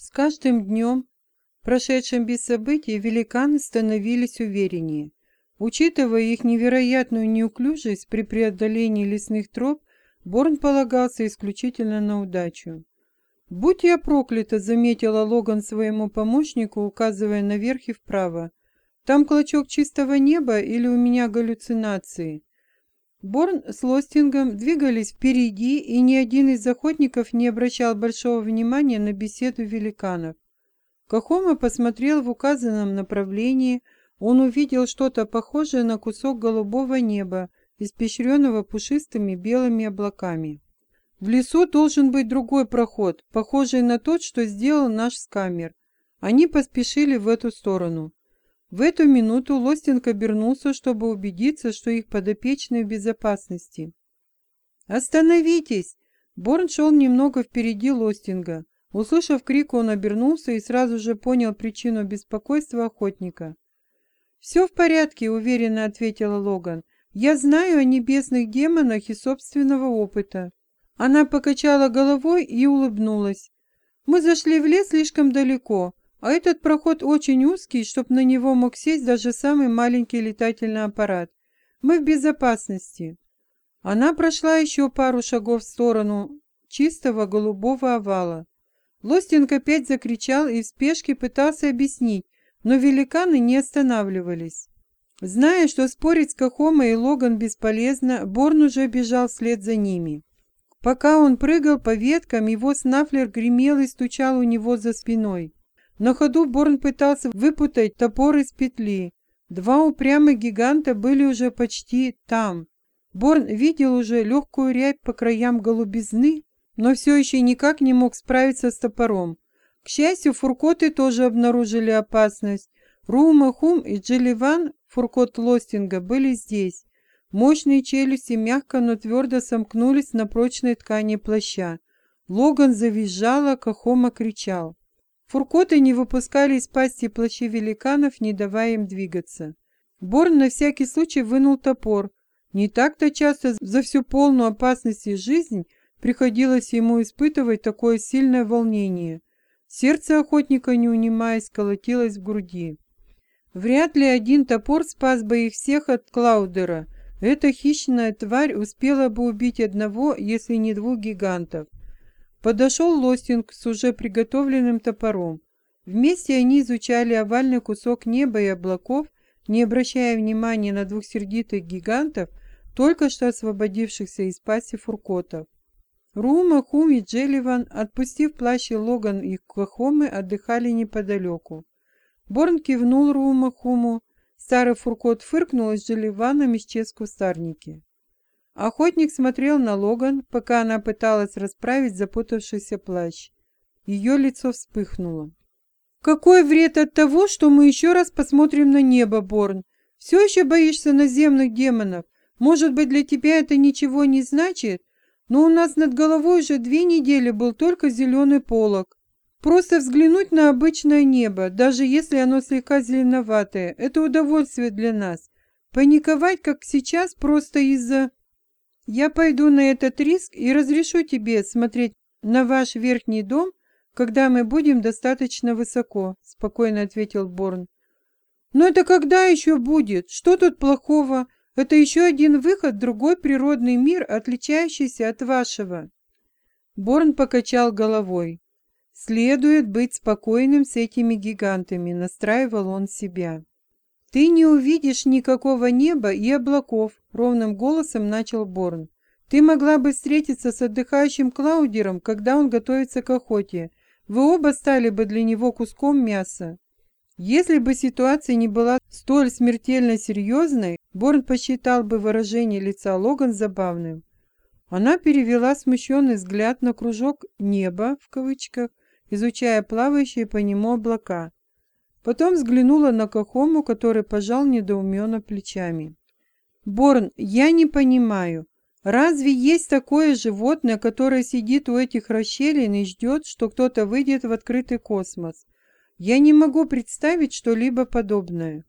С каждым днем, прошедшим без событий, великаны становились увереннее. Учитывая их невероятную неуклюжесть при преодолении лесных троп, Борн полагался исключительно на удачу. «Будь я проклята!» — заметила Логан своему помощнику, указывая наверх и вправо. «Там клочок чистого неба или у меня галлюцинации?» Борн с Лостингом двигались впереди, и ни один из охотников не обращал большого внимания на беседу великанов. Кахома посмотрел в указанном направлении, он увидел что-то похожее на кусок голубого неба, испещренного пушистыми белыми облаками. В лесу должен быть другой проход, похожий на тот, что сделал наш скамер. Они поспешили в эту сторону. В эту минуту Лостинг обернулся, чтобы убедиться, что их подопечные в безопасности. «Остановитесь!» Борн шел немного впереди Лостинга. Услышав крик, он обернулся и сразу же понял причину беспокойства охотника. «Все в порядке», — уверенно ответила Логан. «Я знаю о небесных демонах из собственного опыта». Она покачала головой и улыбнулась. «Мы зашли в лес слишком далеко. А этот проход очень узкий, чтобы на него мог сесть даже самый маленький летательный аппарат. Мы в безопасности. Она прошла еще пару шагов в сторону чистого голубого овала. Лостинг опять закричал и в спешке пытался объяснить, но великаны не останавливались. Зная, что спорить с Кахомой и Логан бесполезно, Борн уже бежал вслед за ними. Пока он прыгал по веткам, его снафлер гремел и стучал у него за спиной. На ходу Борн пытался выпутать топор из петли. Два упрямых гиганта были уже почти там. Борн видел уже легкую рябь по краям голубизны, но все еще никак не мог справиться с топором. К счастью, фуркоты тоже обнаружили опасность. Рума Хум и Джилливан, фуркот Лостинга, были здесь. Мощные челюсти мягко, но твердо сомкнулись на прочной ткани плаща. Логан завизжал, а Кахома кричал. Фуркоты не выпускали из пасти плащи великанов, не давая им двигаться. Борн на всякий случай вынул топор. Не так-то часто за всю полную опасности жизнь приходилось ему испытывать такое сильное волнение. Сердце охотника, не унимаясь, колотилось в груди. Вряд ли один топор спас бы их всех от Клаудера. Эта хищная тварь успела бы убить одного, если не двух гигантов. Подошел Лостинг с уже приготовленным топором. Вместе они изучали овальный кусок неба и облаков, не обращая внимания на двух сердитых гигантов, только что освободившихся из пасти фуркотов. Рума, Хум и Джелливан, отпустив плащ и Логан и Кахомы, отдыхали неподалеку. Борн кивнул Рума Хуму. Старый фуркот фыркнул, и с Джелливаном исчез в. Охотник смотрел на Логан, пока она пыталась расправить запутавшийся плащ. Ее лицо вспыхнуло. «Какой вред от того, что мы еще раз посмотрим на небо, Борн? Все еще боишься наземных демонов? Может быть, для тебя это ничего не значит? Но у нас над головой уже две недели был только зеленый полог. Просто взглянуть на обычное небо, даже если оно слегка зеленоватое, это удовольствие для нас. Паниковать, как сейчас, просто из-за... Я пойду на этот риск и разрешу тебе смотреть на ваш верхний дом, когда мы будем достаточно высоко, спокойно ответил Борн. Но это когда еще будет? Что тут плохого? Это еще один выход другой природный мир, отличающийся от вашего. Борн покачал головой. Следует быть спокойным с этими гигантами, настраивал он себя. «Ты не увидишь никакого неба и облаков», — ровным голосом начал Борн. «Ты могла бы встретиться с отдыхающим Клаудером, когда он готовится к охоте. Вы оба стали бы для него куском мяса». Если бы ситуация не была столь смертельно серьезной, Борн посчитал бы выражение лица Логан забавным. Она перевела смущенный взгляд на кружок «неба» в кавычках, изучая плавающие по нему облака. Потом взглянула на Кахому, который пожал недоуменно плечами. «Борн, я не понимаю, разве есть такое животное, которое сидит у этих расщелин и ждет, что кто-то выйдет в открытый космос? Я не могу представить что-либо подобное».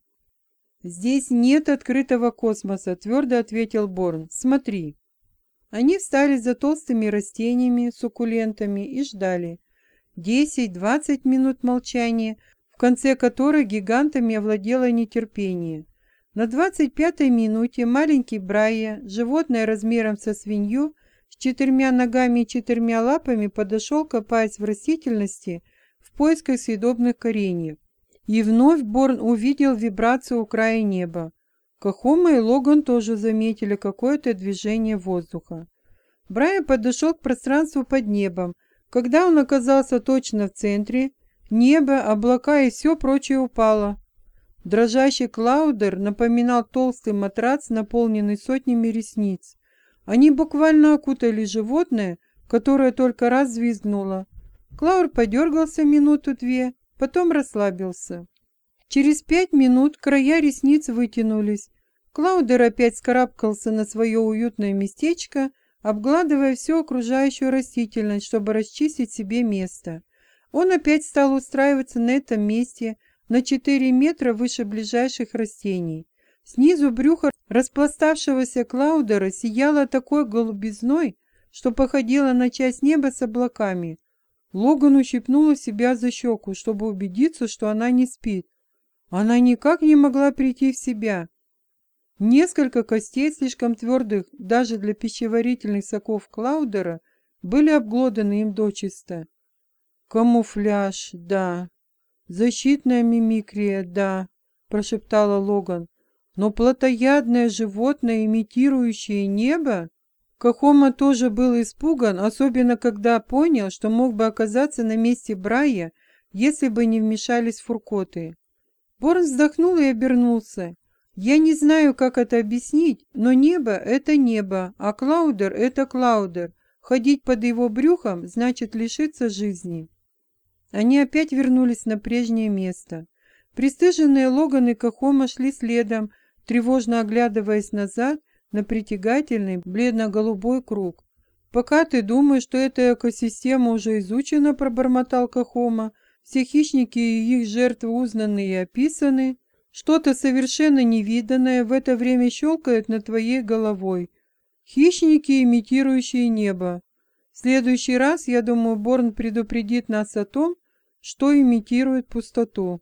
«Здесь нет открытого космоса», — твердо ответил Борн. «Смотри». Они встали за толстыми растениями, суккулентами и ждали. 10-20 минут молчания, конце которых гигантами овладело нетерпение. На 25-й минуте маленький Брайя, животное размером со свинью, с четырьмя ногами и четырьмя лапами подошел, копаясь в растительности, в поисках съедобных кореньев. И вновь Борн увидел вибрацию у края неба. Кахома и Логан тоже заметили какое-то движение воздуха. Брайан подошел к пространству под небом. Когда он оказался точно в центре, небо, облака и все прочее упало. Дрожащий Клаудер напоминал толстый матрац, наполненный сотнями ресниц. Они буквально окутали животное, которое только раз визгнуло. Клаур подергался минуту-две, потом расслабился. Через пять минут края ресниц вытянулись. Клаудер опять скарабкался на свое уютное местечко, обгладывая всю окружающую растительность, чтобы расчистить себе место. Он опять стал устраиваться на этом месте, на 4 метра выше ближайших растений. Снизу брюха распластавшегося Клаудера сияло такой голубизной, что походило на часть неба с облаками. Логан ущипнула себя за щеку, чтобы убедиться, что она не спит. Она никак не могла прийти в себя. Несколько костей, слишком твердых даже для пищеварительных соков Клаудера, были обглоданы им дочисто. «Камуфляж, да. Защитная мимикрия, да», — прошептала Логан. «Но плотоядное животное, имитирующее небо?» Кахома тоже был испуган, особенно когда понял, что мог бы оказаться на месте Брая, если бы не вмешались фуркоты. Борн вздохнул и обернулся. Я не знаю, как это объяснить, но небо — это небо, а Клаудер — это Клаудер. Ходить под его брюхом значит лишиться жизни. Они опять вернулись на прежнее место. Престыженные Логан и Кахома шли следом, тревожно оглядываясь назад на притягательный бледно-голубой круг. «Пока ты думаешь, что эта экосистема уже изучена», — пробормотал Кахома, «все хищники и их жертвы узнаны и описаны». Что-то совершенно невиданное в это время щелкает над твоей головой. Хищники, имитирующие небо. В следующий раз, я думаю, Борн предупредит нас о том, что имитирует пустоту.